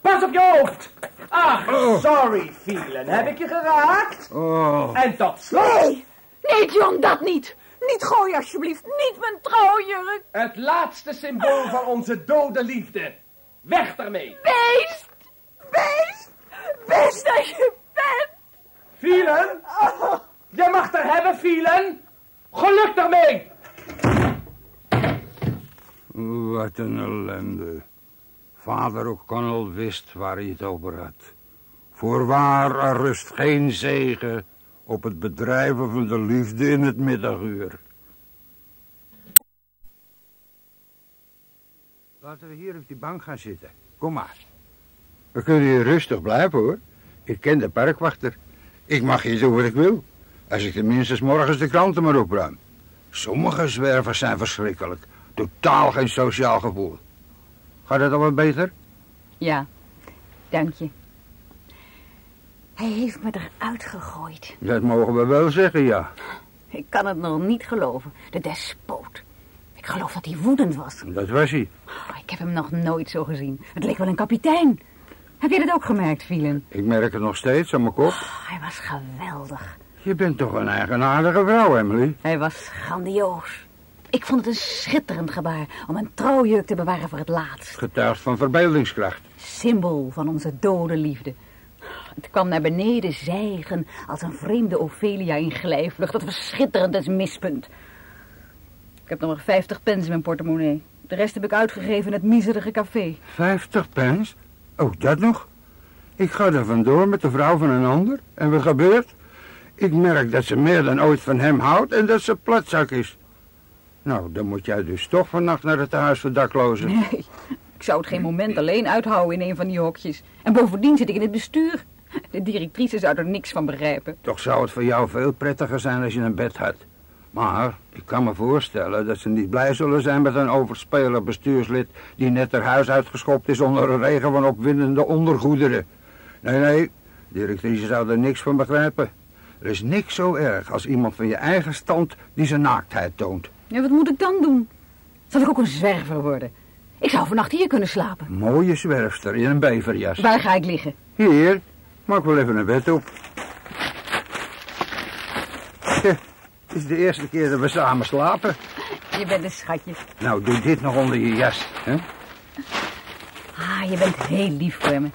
Pas op je hoofd. Ach, sorry, Vielen. Heb ik je geraakt? Oh, En tot slot. Nee, nee, John, dat niet. Niet gooien, alsjeblieft. Niet mijn trouwjurk. Het laatste symbool van onze dode liefde. Weg ermee. Beest. Beest. Beest dat je bent. Vielen. Je mag er hebben, Vielen. Geluk ermee. wat een ellende. Vader O'Connell wist waar hij het over had. Voorwaar, er rust geen zegen op het bedrijven van de liefde in het middaguur. Laten we hier op die bank gaan zitten. Kom maar. We kunnen hier rustig blijven, hoor. Ik ken de parkwachter. Ik mag hier doen wat ik wil. Als ik tenminste 's morgens de kranten maar opruim. Sommige zwervers zijn verschrikkelijk. Totaal geen sociaal gevoel. Gaat het al wat beter? Ja, dank je. Hij heeft me eruit gegooid. Dat mogen we wel zeggen, ja. Ik kan het nog niet geloven. De despoot. Ik geloof dat hij woedend was. Dat was hij. Oh, ik heb hem nog nooit zo gezien. Het leek wel een kapitein. Heb je dat ook gemerkt, Vielen? Ik merk het nog steeds aan mijn kop. Oh, hij was geweldig. Je bent toch een eigenaardige vrouw, Emily. Hij was grandioos. Ik vond het een schitterend gebaar om een trouwjurk te bewaren voor het laatst. Getuigd van verbeeldingskracht. Symbool van onze dode liefde. Het kwam naar beneden zijgen als een vreemde Ophelia in glijvlucht. Dat was schitterend als mispunt. Ik heb nog maar 50 pence in mijn portemonnee. De rest heb ik uitgegeven in het miserige café. Vijftig pence? Ook dat nog? Ik ga er vandoor met de vrouw van een ander. En wat gebeurt? Ik merk dat ze meer dan ooit van hem houdt en dat ze platzak is. Nou, dan moet jij dus toch vannacht naar het huis voor daklozen. Nee, ik zou het geen moment alleen uithouden in een van die hokjes. En bovendien zit ik in het bestuur. De directrice zou er niks van begrijpen. Toch zou het voor jou veel prettiger zijn als je een bed had. Maar ik kan me voorstellen dat ze niet blij zullen zijn met een overspeler bestuurslid... die net er huis uitgeschopt is onder een regen van opwindende ondergoederen. Nee, nee, de directrice zou er niks van begrijpen. Er is niks zo erg als iemand van je eigen stand die zijn naaktheid toont. Ja, wat moet ik dan doen? Zal ik ook een zwerver worden? Ik zou vannacht hier kunnen slapen. Mooie zwerfster in een beverjas. Waar ga ik liggen? Hier, maak wel even een bed op. Het is de eerste keer dat we samen slapen. Je bent een schatje. Nou, doe dit nog onder je jas, hè? Ah, je bent heel lief voor me.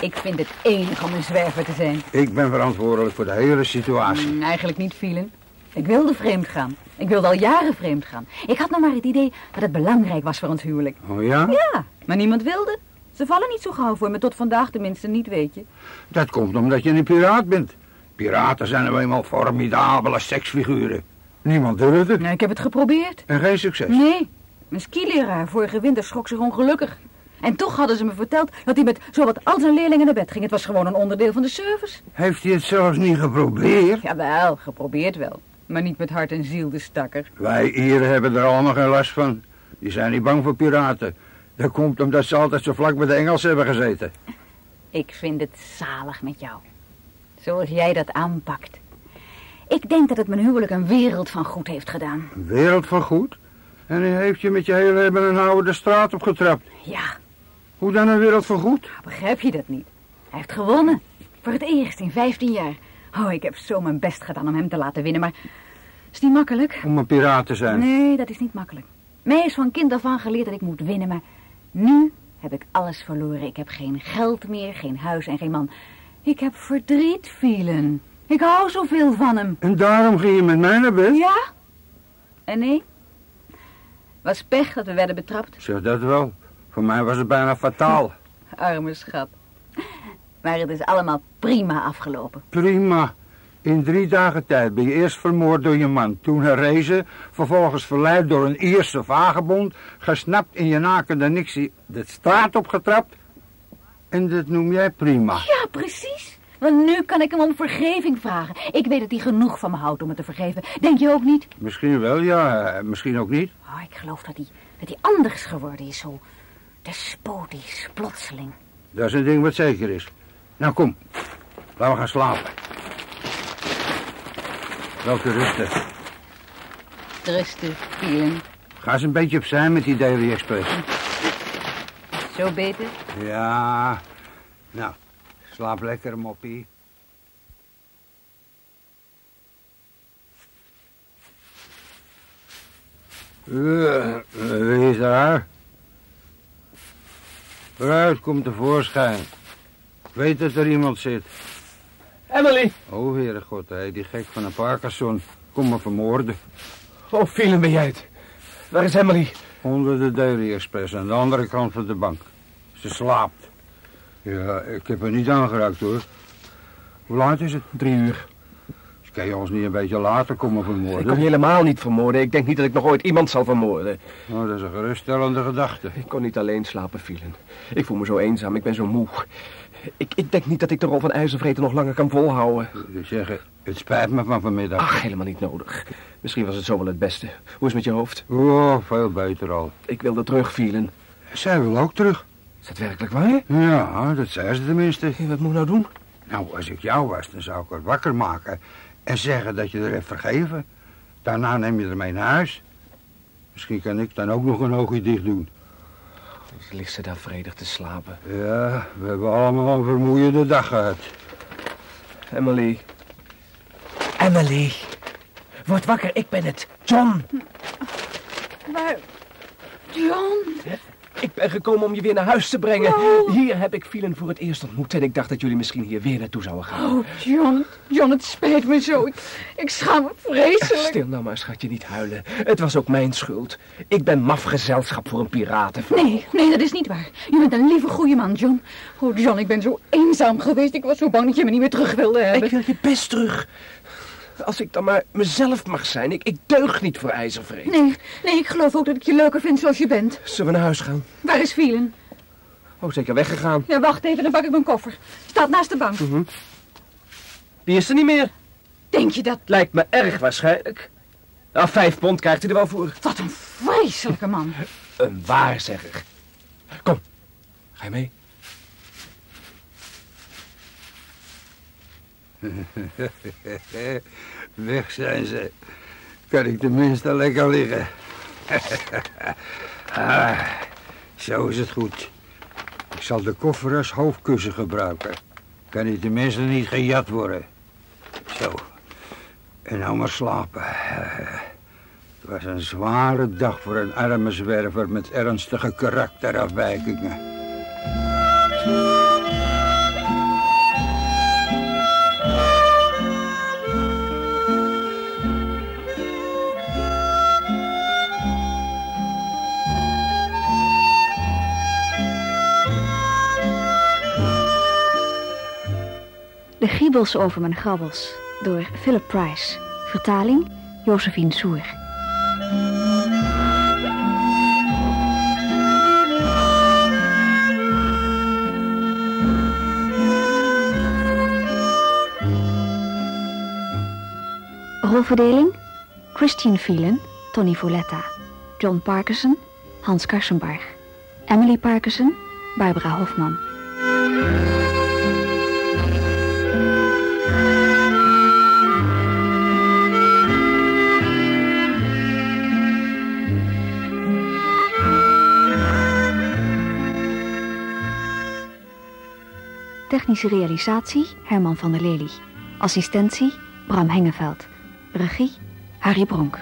Ik vind het enig om een zwerver te zijn. Ik ben verantwoordelijk voor de hele situatie. Mm, eigenlijk niet vielen. Ik wilde vreemd gaan. Ik wilde al jaren vreemd gaan. Ik had nog maar het idee dat het belangrijk was voor ons huwelijk. Oh ja? Ja, maar niemand wilde. Ze vallen niet zo gauw voor me, tot vandaag tenminste niet, weet je. Dat komt omdat je een piraat bent. Piraten zijn nou eenmaal formidabele seksfiguren. Niemand durft het. Nou, ik heb het geprobeerd. En geen succes. Nee, mijn skileraar vorige winter schrok zich ongelukkig. En toch hadden ze me verteld dat hij met zowat al zijn leerlingen naar bed ging. Het was gewoon een onderdeel van de service. Heeft hij het zelfs niet geprobeerd? Jawel, geprobeerd wel. Maar niet met hart en ziel, de stakker. Wij Ieren hebben er allemaal geen last van. Die zijn niet bang voor piraten. Dat komt omdat ze altijd zo vlak bij de Engelsen hebben gezeten. Ik vind het zalig met jou. Zoals jij dat aanpakt. Ik denk dat het mijn huwelijk een wereld van goed heeft gedaan. Een wereld van goed. En hij heeft je met je hele hebben en houden de straat opgetrapt. Ja, Hoe dan een wereld van goed? begrijp je dat niet? Hij heeft gewonnen. Voor het eerst in 15 jaar. Oh, ik heb zo mijn best gedaan om hem te laten winnen, maar... Is niet makkelijk? Om een piraat te zijn. Nee, dat is niet makkelijk. Mij is van kind af aan geleerd dat ik moet winnen, maar nu heb ik alles verloren. Ik heb geen geld meer, geen huis en geen man. Ik heb verdriet, vielen. Ik hou zoveel van hem. En daarom ging je met mij naar bed? Ja? En nee? Was pech dat we werden betrapt. Zeg dat wel. Voor mij was het bijna fataal. Arme schat. Maar het is allemaal prima afgelopen. Prima. In drie dagen tijd ben je eerst vermoord door je man, toen herrezen, vervolgens verleid door een Ierse vagebond, gesnapt in je nakende nixie de straat opgetrapt. En dat noem jij prima. Ja, precies. Want nu kan ik hem om vergeving vragen. Ik weet dat hij genoeg van me houdt om me te vergeven. Denk je ook niet? Misschien wel, ja, misschien ook niet. Oh, ik geloof dat hij, dat hij anders geworden is. Zo despotisch, plotseling. Dat is een ding wat zeker is. Nou, kom. Laten we gaan slapen. Welke rusten. Rusten, vielen. Ga eens een beetje opzij met die Daily Express. Zo beter? Ja. Nou, slaap lekker, moppie. Uh, wie is daar? Vooruit, kom tevoorschijn. Weet dat er iemand zit. Emily! Oh, heere god, hé, die gek van een Parkinson. Kom me vermoorden. Oh, Phelan, ben jij het? Waar is Emily? Onder de Daily Express, aan de andere kant van de bank. Ze slaapt. Ja, ik heb haar niet aangeraakt, hoor. Hoe laat is het? Drie uur. Dus kan je ons niet een beetje later komen Ik vermoorden? kon je helemaal niet vermoorden. Ik denk niet dat ik nog ooit iemand zal vermoorden. Oh, dat is een geruststellende gedachte. Ik kon niet alleen slapen, Phelan. Ik voel me zo eenzaam, ik ben zo moe. Ik, ik denk niet dat ik de rol van ijzervreter nog langer kan volhouden. Dus zeggen, het spijt me van vanmiddag. Ach, helemaal niet nodig. Misschien was het zo wel het beste. Hoe is het met je hoofd? Oh, veel beter al. Ik wilde terug, Phelan. Zij wil ook terug. Is dat werkelijk waar? Ja, dat zei ze tenminste. Wat moet ik nou doen? Nou, als ik jou was, dan zou ik haar wakker maken en zeggen dat je er hebt vergeven. Daarna neem je er mee naar huis. Misschien kan ik dan ook nog een oogje dicht doen. Ligt ze daar vredig te slapen. Ja, we hebben allemaal een vermoeiende dag gehad. Emily. Emily. Word wakker, ik ben het. John. Maar, John, Ik ben gekomen om je weer naar huis te brengen. Oh. Hier heb ik Phelan voor het eerst ontmoet en ik dacht dat jullie misschien hier weer naartoe zouden gaan. Oh, John, John, het spijt me zo. Ik, ik schaam me vreselijk. Stil nou maar, schatje, niet huilen. Het was ook mijn schuld. Ik ben maf gezelschap voor een piratenvrouw. Nee, nee, dat is niet waar. Je bent een lieve goede man, John. Oh, John, ik ben zo eenzaam geweest. Ik was zo bang dat je me niet meer terug wilde hebben. Ik wil je best terug. Als ik dan maar mezelf mag zijn. Ik, ik deug niet voor ijzervrees. Nee, nee, ik geloof ook dat ik je leuker vind zoals je bent. Zullen we naar huis gaan? Waar is Phelan? Oh, zeker weggegaan. Ja, wacht even, dan pak ik mijn koffer. Staat naast de bank. Die is er niet meer. Denk je dat... Lijkt me erg waarschijnlijk. Nou, vijf pond krijgt hij er wel voor. Wat een vreselijke man. Een waarzegger. Kom, ga je mee? Weg zijn ze. Kan ik tenminste lekker liggen. ah, zo is het goed. Ik zal de koffer als hoofdkussen gebruiken. Kan hij tenminste niet gejat worden. Zo. En nou maar slapen. Het was een zware dag voor een arme zwerver met ernstige karakterafwijkingen. De Giebels over mijn grabbels door Philip Price. Vertaling Josephine Soer. Rolverdeling Christine Phelan, Tony Voletta. John Parkinson, Hans Karsenbarg. Emily Parkinson, Barbara Hofman. Technische realisatie Herman van der Lely. Assistentie Bram Hengeveld. Regie Harry Bronk.